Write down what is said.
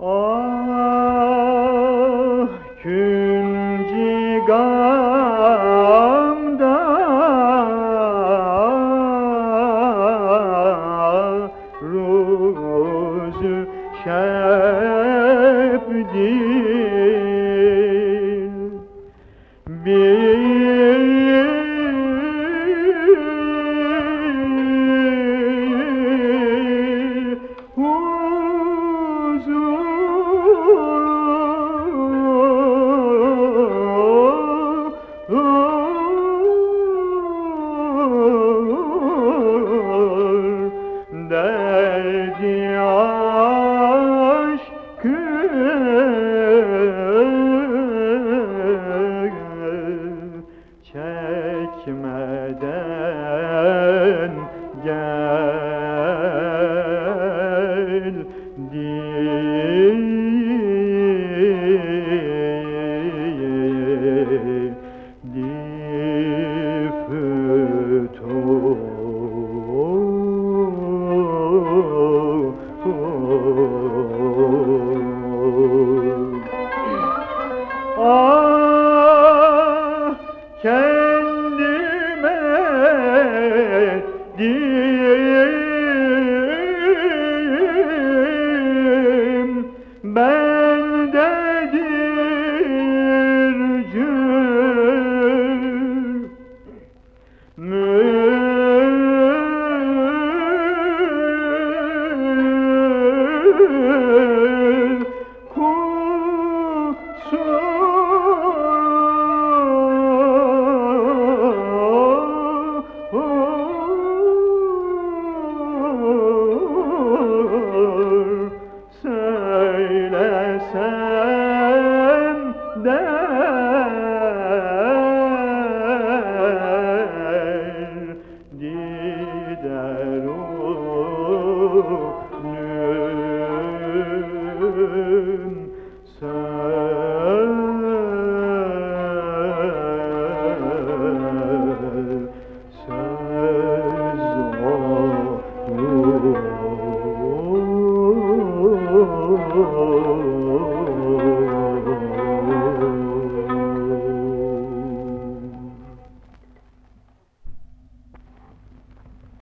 Ah künci gamda ruzu şebdil di söylesem der gider olur.